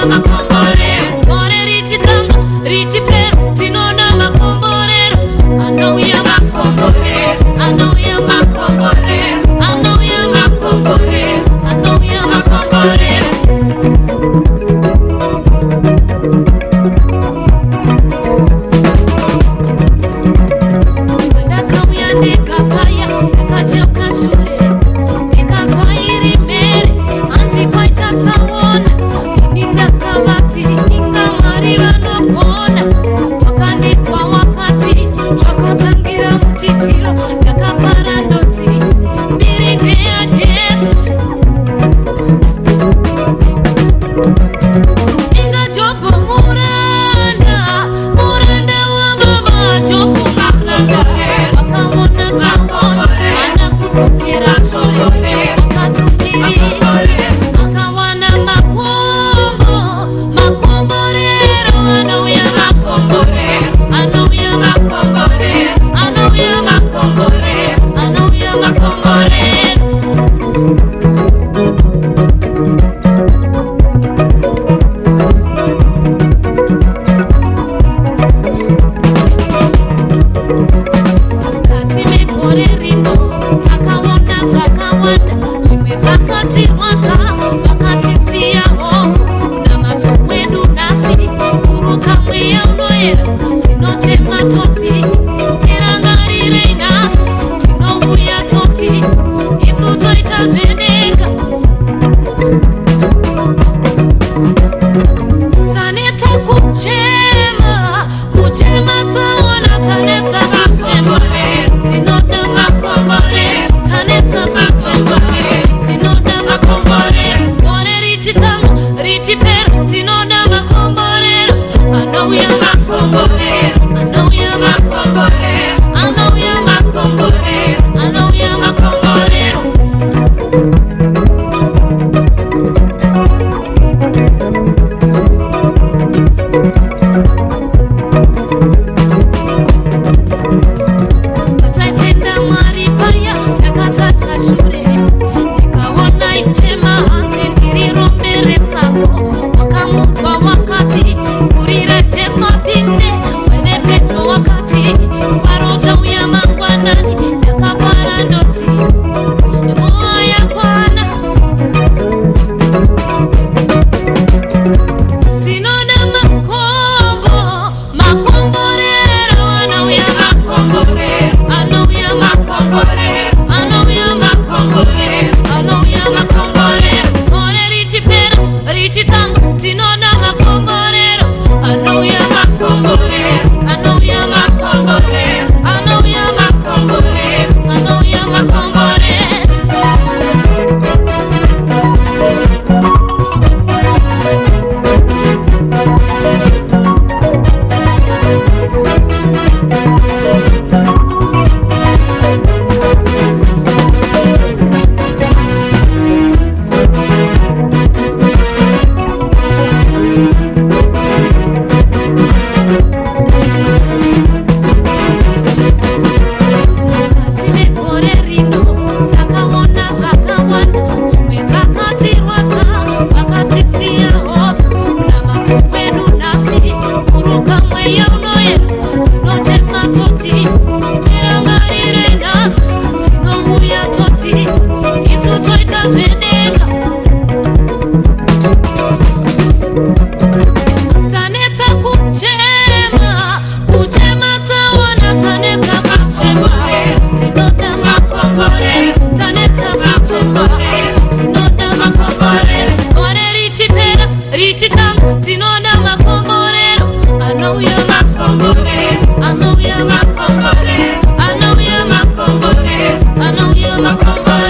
I'm a Ichi town, tinaona makomborero. I know you're my. I know you're my. I know you're my. I know you're my.